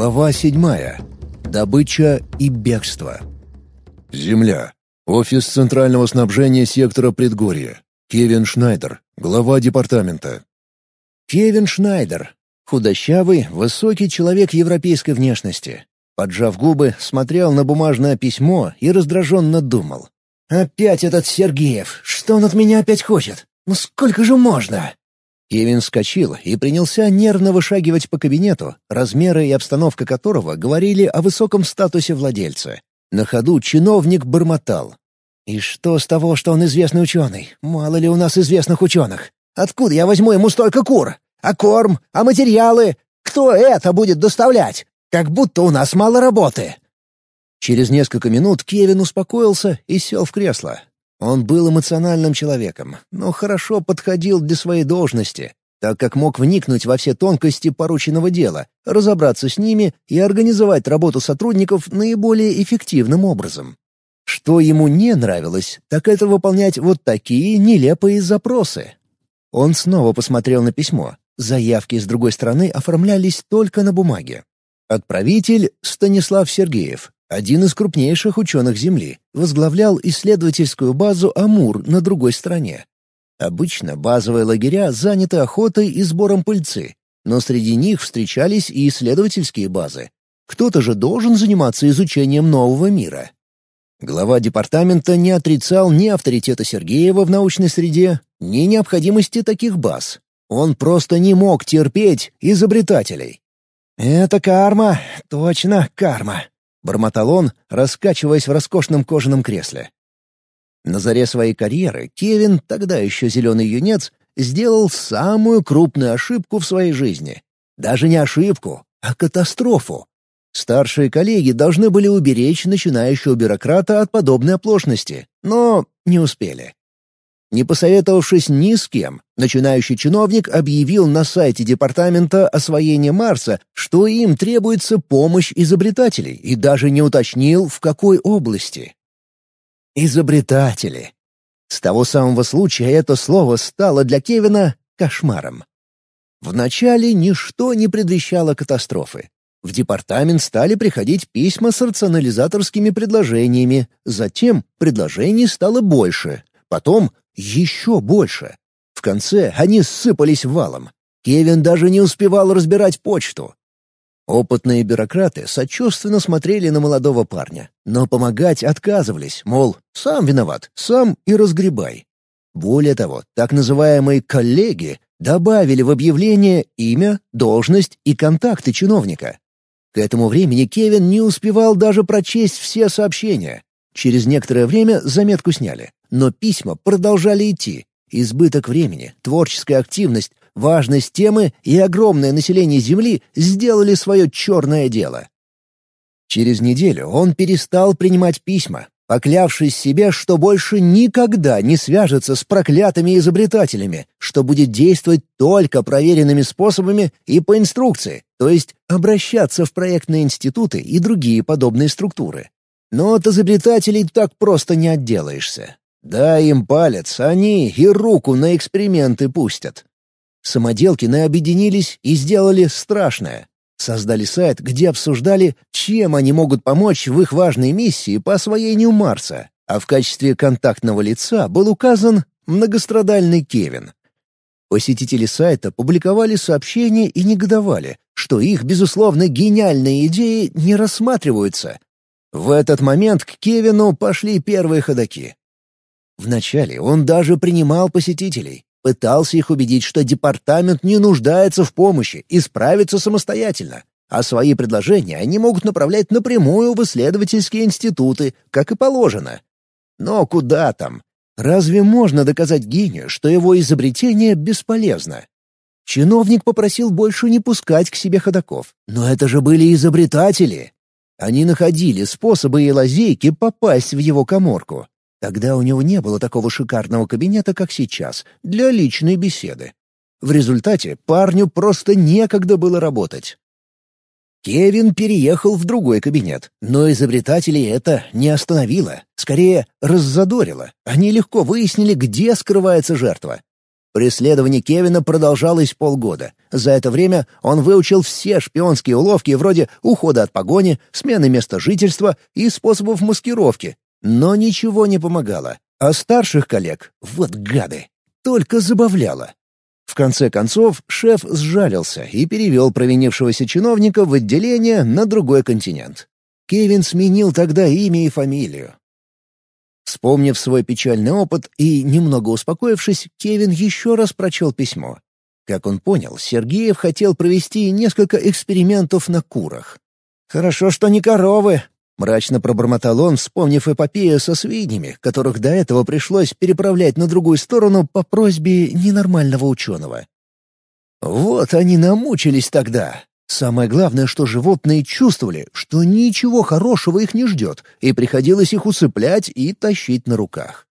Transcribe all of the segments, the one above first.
Глава седьмая. Добыча и бегство. Земля. Офис Центрального снабжения сектора Предгорья. Кевин Шнайдер, глава департамента. Кевин Шнайдер. Худощавый, высокий человек европейской внешности. Поджав губы, смотрел на бумажное письмо и раздраженно думал. «Опять этот Сергеев! Что он от меня опять хочет? Ну сколько же можно?» Кевин вскочил и принялся нервно вышагивать по кабинету, размеры и обстановка которого говорили о высоком статусе владельца. На ходу чиновник бормотал. «И что с того, что он известный ученый? Мало ли у нас известных ученых? Откуда я возьму ему столько кур? А корм? А материалы? Кто это будет доставлять? Как будто у нас мало работы!» Через несколько минут Кевин успокоился и сел в кресло. Он был эмоциональным человеком, но хорошо подходил для своей должности, так как мог вникнуть во все тонкости порученного дела, разобраться с ними и организовать работу сотрудников наиболее эффективным образом. Что ему не нравилось, так это выполнять вот такие нелепые запросы. Он снова посмотрел на письмо. Заявки с другой стороны оформлялись только на бумаге. Отправитель — Станислав Сергеев, один из крупнейших ученых Земли, возглавлял исследовательскую базу «Амур» на другой стороне. Обычно базовые лагеря заняты охотой и сбором пыльцы, но среди них встречались и исследовательские базы. Кто-то же должен заниматься изучением нового мира. Глава департамента не отрицал ни авторитета Сергеева в научной среде, ни необходимости таких баз. Он просто не мог терпеть изобретателей. «Это карма, точно карма», — бормотал он, раскачиваясь в роскошном кожаном кресле. На заре своей карьеры Кевин, тогда еще зеленый юнец, сделал самую крупную ошибку в своей жизни. Даже не ошибку, а катастрофу. Старшие коллеги должны были уберечь начинающего бюрократа от подобной оплошности, но не успели. Не посоветовавшись ни с кем, начинающий чиновник объявил на сайте Департамента освоения Марса, что им требуется помощь изобретателей, и даже не уточнил, в какой области. Изобретатели. С того самого случая это слово стало для Кевина кошмаром. Вначале ничто не предвещало катастрофы. В департамент стали приходить письма с рационализаторскими предложениями, затем предложений стало больше, потом еще больше. В конце они ссыпались валом. Кевин даже не успевал разбирать почту. Опытные бюрократы сочувственно смотрели на молодого парня, но помогать отказывались, мол, сам виноват, сам и разгребай. Более того, так называемые «коллеги» добавили в объявление имя, должность и контакты чиновника. К этому времени Кевин не успевал даже прочесть все сообщения. Через некоторое время заметку сняли. Но письма продолжали идти. Избыток времени, творческая активность, важность темы и огромное население Земли сделали свое черное дело. Через неделю он перестал принимать письма, поклявшись себе, что больше никогда не свяжется с проклятыми изобретателями, что будет действовать только проверенными способами и по инструкции, то есть обращаться в проектные институты и другие подобные структуры. Но от изобретателей так просто не отделаешься. Дай им палец, они и руку на эксперименты пустят. Самоделкины объединились и сделали страшное. Создали сайт, где обсуждали, чем они могут помочь в их важной миссии по освоению Марса, а в качестве контактного лица был указан многострадальный Кевин. Посетители сайта публиковали сообщения и негодовали, что их, безусловно, гениальные идеи не рассматриваются. В этот момент к Кевину пошли первые ходаки. Вначале он даже принимал посетителей, пытался их убедить, что департамент не нуждается в помощи и справится самостоятельно, а свои предложения они могут направлять напрямую в исследовательские институты, как и положено. Но куда там? Разве можно доказать гению, что его изобретение бесполезно? Чиновник попросил больше не пускать к себе ходаков. Но это же были изобретатели. Они находили способы и лазейки попасть в его коморку. Тогда у него не было такого шикарного кабинета, как сейчас, для личной беседы. В результате парню просто некогда было работать. Кевин переехал в другой кабинет, но изобретателей это не остановило, скорее раззадорило. Они легко выяснили, где скрывается жертва. Преследование Кевина продолжалось полгода. За это время он выучил все шпионские уловки вроде ухода от погони, смены места жительства и способов маскировки. Но ничего не помогало. А старших коллег, вот гады, только забавляло. В конце концов, шеф сжалился и перевел провинившегося чиновника в отделение на другой континент. Кевин сменил тогда имя и фамилию. Вспомнив свой печальный опыт и немного успокоившись, Кевин еще раз прочел письмо. Как он понял, Сергеев хотел провести несколько экспериментов на курах. «Хорошо, что не коровы», — мрачно пробормотал он, вспомнив эпопею со свиньями, которых до этого пришлось переправлять на другую сторону по просьбе ненормального ученого. «Вот они намучились тогда. Самое главное, что животные чувствовали, что ничего хорошего их не ждет, и приходилось их усыплять и тащить на руках.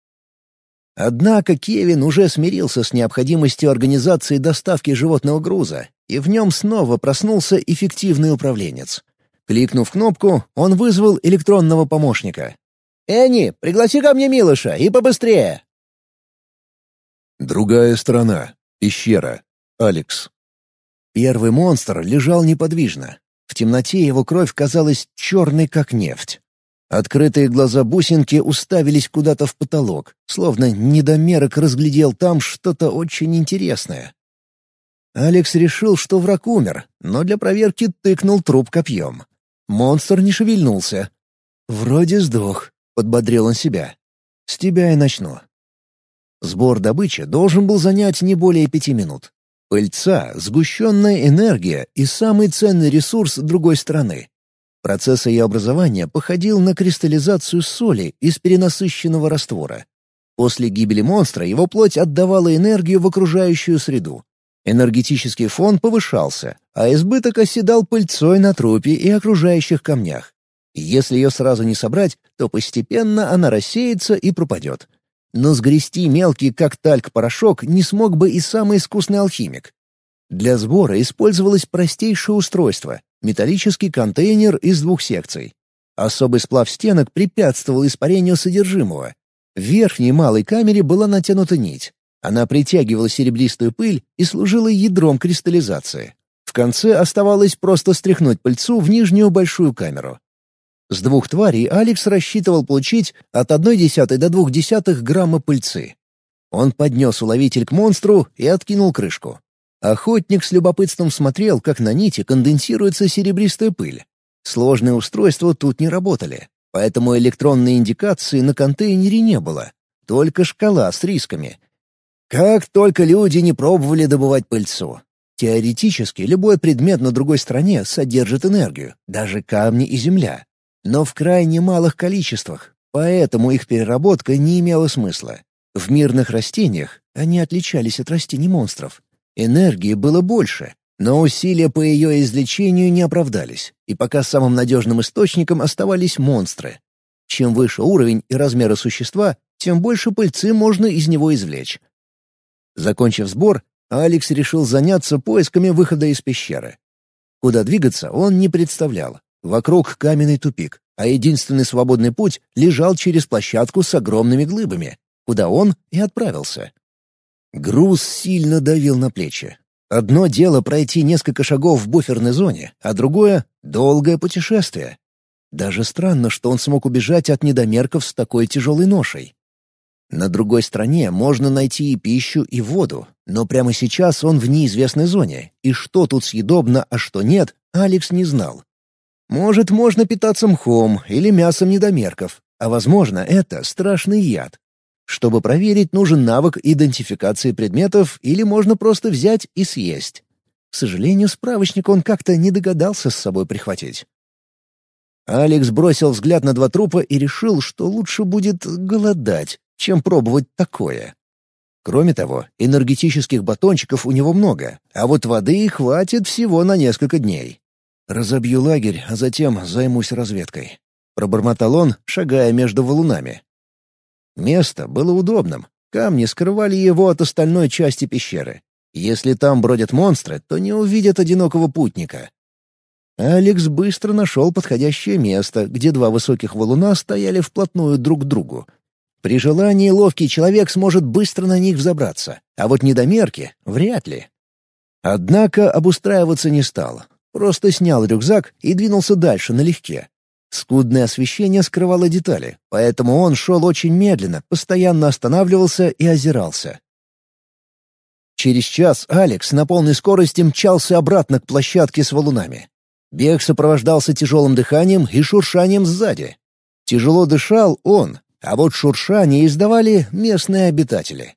Однако Кевин уже смирился с необходимостью организации доставки животного груза, и в нем снова проснулся эффективный управленец. Кликнув кнопку, он вызвал электронного помощника. «Энни, пригласи ко мне Милыша, и побыстрее!» Другая сторона. Пещера. Алекс. Первый монстр лежал неподвижно. В темноте его кровь казалась черной, как нефть. Открытые глаза бусинки уставились куда-то в потолок, словно недомерок разглядел там что-то очень интересное. Алекс решил, что враг умер, но для проверки тыкнул труп копьем. Монстр не шевельнулся. «Вроде сдох», — подбодрил он себя. «С тебя и начну». Сбор добычи должен был занять не более пяти минут. Пыльца — сгущенная энергия и самый ценный ресурс другой стороны. Процесс ее образования походил на кристаллизацию соли из перенасыщенного раствора. После гибели монстра его плоть отдавала энергию в окружающую среду. Энергетический фон повышался, а избыток оседал пыльцой на трупе и окружающих камнях. Если ее сразу не собрать, то постепенно она рассеется и пропадет. Но сгрести мелкий, как тальк, порошок не смог бы и самый искусный алхимик. Для сбора использовалось простейшее устройство — металлический контейнер из двух секций. Особый сплав стенок препятствовал испарению содержимого. В верхней малой камере была натянута нить. Она притягивала серебристую пыль и служила ядром кристаллизации. В конце оставалось просто стряхнуть пыльцу в нижнюю большую камеру. С двух тварей Алекс рассчитывал получить от 1,1 до 0,2 грамма пыльцы. Он поднес уловитель к монстру и откинул крышку. Охотник с любопытством смотрел, как на нити конденсируется серебристая пыль. Сложные устройства тут не работали, поэтому электронной индикации на контейнере не было. Только шкала с рисками. Как только люди не пробовали добывать пыльцу. Теоретически любой предмет на другой стороне содержит энергию, даже камни и земля но в крайне малых количествах, поэтому их переработка не имела смысла. В мирных растениях они отличались от растений монстров. Энергии было больше, но усилия по ее излечению не оправдались, и пока самым надежным источником оставались монстры. Чем выше уровень и размеры существа, тем больше пыльцы можно из него извлечь. Закончив сбор, Алекс решил заняться поисками выхода из пещеры. Куда двигаться он не представлял, Вокруг каменный тупик, а единственный свободный путь лежал через площадку с огромными глыбами, куда он и отправился. Груз сильно давил на плечи. Одно дело пройти несколько шагов в буферной зоне, а другое — долгое путешествие. Даже странно, что он смог убежать от недомерков с такой тяжелой ношей. На другой стороне можно найти и пищу, и воду, но прямо сейчас он в неизвестной зоне, и что тут съедобно, а что нет, Алекс не знал. Может, можно питаться мхом или мясом недомерков, а возможно, это страшный яд. Чтобы проверить, нужен навык идентификации предметов или можно просто взять и съесть. К сожалению, справочник он как-то не догадался с собой прихватить. Алекс бросил взгляд на два трупа и решил, что лучше будет голодать, чем пробовать такое. Кроме того, энергетических батончиков у него много, а вот воды хватит всего на несколько дней. «Разобью лагерь, а затем займусь разведкой», — пробормотал он, шагая между валунами. Место было удобным. Камни скрывали его от остальной части пещеры. Если там бродят монстры, то не увидят одинокого путника. Алекс быстро нашел подходящее место, где два высоких валуна стояли вплотную друг к другу. При желании ловкий человек сможет быстро на них взобраться, а вот недомерки — вряд ли. Однако обустраиваться не стал. Просто снял рюкзак и двинулся дальше налегке. Скудное освещение скрывало детали, поэтому он шел очень медленно, постоянно останавливался и озирался. Через час Алекс на полной скорости мчался обратно к площадке с валунами. Бег сопровождался тяжелым дыханием и шуршанием сзади. Тяжело дышал он, а вот шуршание издавали местные обитатели.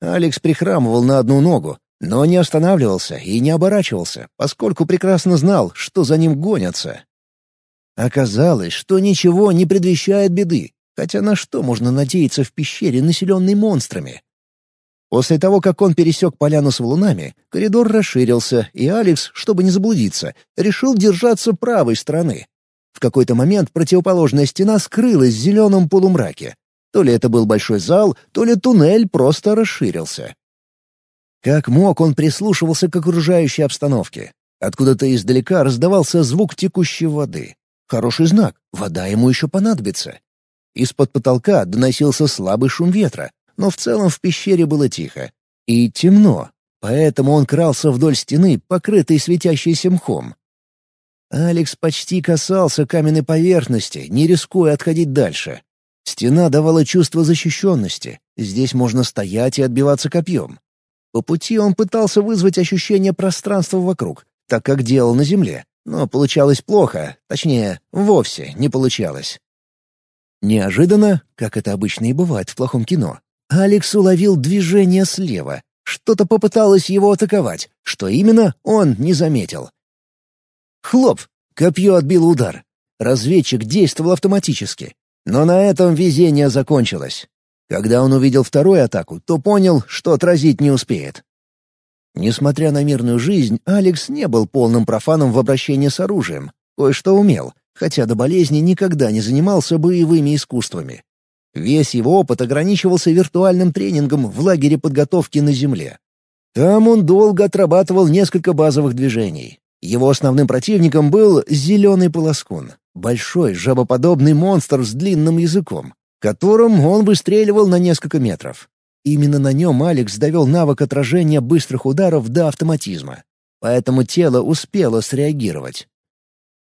Алекс прихрамывал на одну ногу, но не останавливался и не оборачивался, поскольку прекрасно знал, что за ним гонятся. Оказалось, что ничего не предвещает беды, хотя на что можно надеяться в пещере, населенной монстрами? После того, как он пересек поляну с валунами, коридор расширился, и Алекс, чтобы не заблудиться, решил держаться правой стороны. В какой-то момент противоположная стена скрылась в зеленом полумраке. То ли это был большой зал, то ли туннель просто расширился. Как мог, он прислушивался к окружающей обстановке. Откуда-то издалека раздавался звук текущей воды. Хороший знак, вода ему еще понадобится. Из-под потолка доносился слабый шум ветра, но в целом в пещере было тихо. И темно, поэтому он крался вдоль стены, покрытой светящейся мхом. Алекс почти касался каменной поверхности, не рискуя отходить дальше. Стена давала чувство защищенности. Здесь можно стоять и отбиваться копьем. По пути он пытался вызвать ощущение пространства вокруг, так как делал на земле, но получалось плохо, точнее, вовсе не получалось. Неожиданно, как это обычно и бывает в плохом кино, Алекс уловил движение слева. Что-то попыталось его атаковать, что именно он не заметил. Хлоп! Копье отбило удар. Разведчик действовал автоматически. Но на этом везение закончилось. Когда он увидел вторую атаку, то понял, что отразить не успеет. Несмотря на мирную жизнь, Алекс не был полным профаном в обращении с оружием. Кое-что умел, хотя до болезни никогда не занимался боевыми искусствами. Весь его опыт ограничивался виртуальным тренингом в лагере подготовки на Земле. Там он долго отрабатывал несколько базовых движений. Его основным противником был зеленый полоскун, большой жабоподобный монстр с длинным языком, которым он выстреливал на несколько метров. Именно на нем Алекс довел навык отражения быстрых ударов до автоматизма, поэтому тело успело среагировать.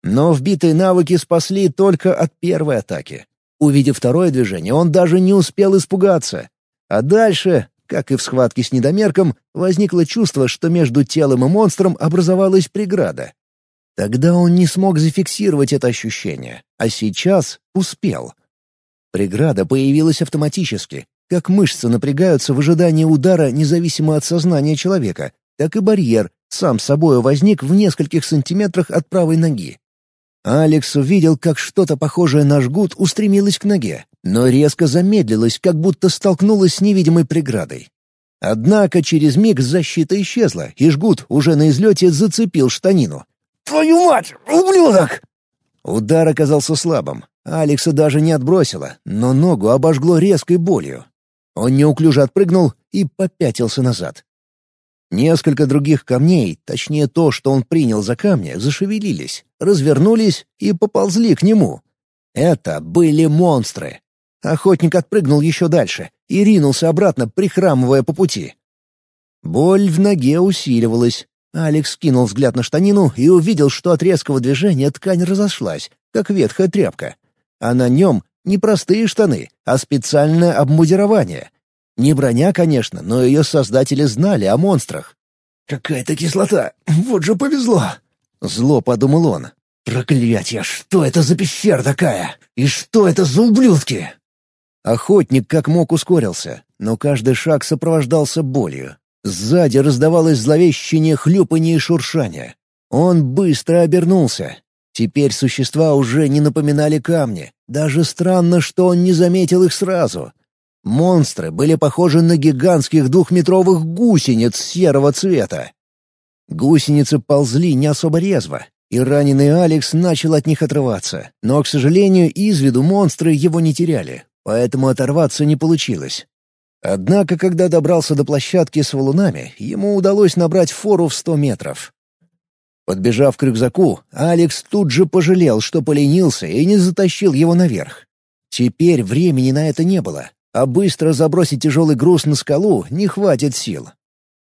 Но вбитые навыки спасли только от первой атаки. Увидев второе движение, он даже не успел испугаться. А дальше как и в схватке с недомерком, возникло чувство, что между телом и монстром образовалась преграда. Тогда он не смог зафиксировать это ощущение, а сейчас успел. Преграда появилась автоматически, как мышцы напрягаются в ожидании удара независимо от сознания человека, так и барьер сам собой возник в нескольких сантиметрах от правой ноги. Алекс увидел, как что-то похожее на жгут устремилось к ноге, но резко замедлилось, как будто столкнулось с невидимой преградой. Однако через миг защита исчезла, и жгут уже на излете зацепил штанину. «Твою мать, ублюдок!» Удар оказался слабым. Алекса даже не отбросило, но ногу обожгло резкой болью. Он неуклюже отпрыгнул и попятился назад. Несколько других камней, точнее то, что он принял за камни, зашевелились, развернулись и поползли к нему. Это были монстры. Охотник отпрыгнул еще дальше и ринулся обратно, прихрамывая по пути. Боль в ноге усиливалась. Алекс кинул взгляд на штанину и увидел, что от резкого движения ткань разошлась, как ветхая тряпка. А на нем не простые штаны, а специальное обмундирование — не броня, конечно, но ее создатели знали о монстрах. «Какая-то кислота! Вот же повезло!» Зло подумал он. «Проклятье! Что это за пещера такая? И что это за ублюдки?» Охотник как мог ускорился, но каждый шаг сопровождался болью. Сзади раздавалось зловещее хлюпанье и шуршание. Он быстро обернулся. Теперь существа уже не напоминали камни. Даже странно, что он не заметил их сразу. Монстры были похожи на гигантских двухметровых гусениц серого цвета. Гусеницы ползли не особо резво, и раненый Алекс начал от них отрываться. Но, к сожалению, из виду монстры его не теряли, поэтому оторваться не получилось. Однако, когда добрался до площадки с валунами, ему удалось набрать фору в сто метров. Подбежав к рюкзаку, Алекс тут же пожалел, что поленился и не затащил его наверх. Теперь времени на это не было, а быстро забросить тяжелый груз на скалу не хватит сил.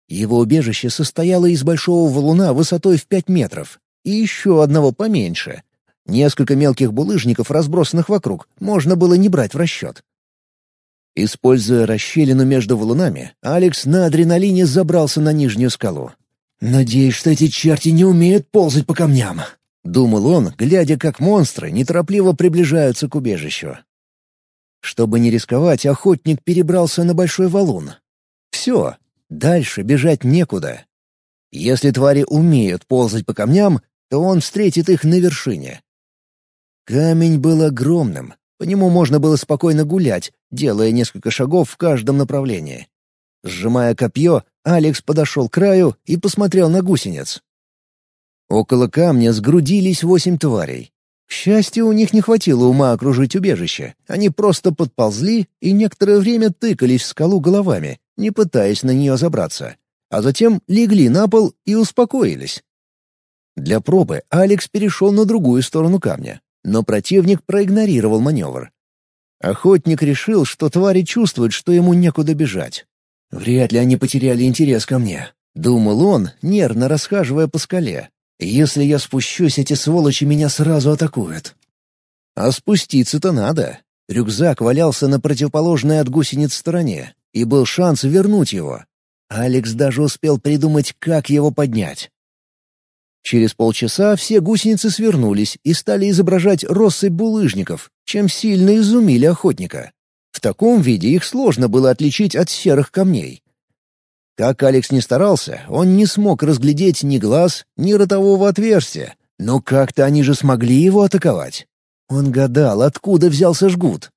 Его убежище состояло из большого валуна высотой в пять метров и еще одного поменьше. Несколько мелких булыжников, разбросанных вокруг, можно было не брать в расчет. Используя расщелину между валунами, Алекс на адреналине забрался на нижнюю скалу. «Надеюсь, что эти черти не умеют ползать по камням», — думал он, глядя, как монстры неторопливо приближаются к убежищу. Чтобы не рисковать, охотник перебрался на большой валун. Все, дальше бежать некуда. Если твари умеют ползать по камням, то он встретит их на вершине. Камень был огромным, по нему можно было спокойно гулять, делая несколько шагов в каждом направлении. Сжимая копье, Алекс подошел к краю и посмотрел на гусениц. Около камня сгрудились восемь тварей. К счастью, у них не хватило ума окружить убежище. Они просто подползли и некоторое время тыкались в скалу головами, не пытаясь на нее забраться. А затем легли на пол и успокоились. Для пробы Алекс перешел на другую сторону камня, но противник проигнорировал маневр. Охотник решил, что твари чувствуют, что ему некуда бежать. Вряд ли они потеряли интерес ко мне. Думал он, нервно расхаживая по скале. Если я спущусь, эти сволочи меня сразу атакуют. А спуститься-то надо. Рюкзак валялся на противоположной от гусениц стороне, и был шанс вернуть его. Алекс даже успел придумать, как его поднять. Через полчаса все гусеницы свернулись и стали изображать россыпь булыжников, чем сильно изумили охотника. В таком виде их сложно было отличить от серых камней. Как Алекс не старался, он не смог разглядеть ни глаз, ни ротового отверстия, но как-то они же смогли его атаковать. Он гадал, откуда взялся жгут.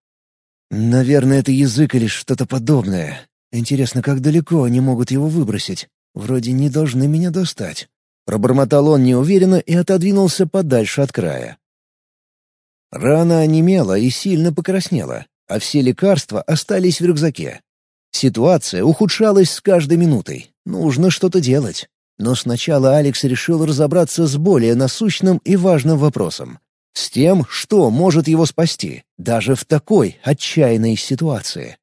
Наверное, это язык или что-то подобное. Интересно, как далеко они могут его выбросить? Вроде не должны меня достать. Пробормотал он неуверенно и отодвинулся подальше от края. Рана онемела и сильно покраснела а все лекарства остались в рюкзаке. Ситуация ухудшалась с каждой минутой. Нужно что-то делать. Но сначала Алекс решил разобраться с более насущным и важным вопросом. С тем, что может его спасти, даже в такой отчаянной ситуации.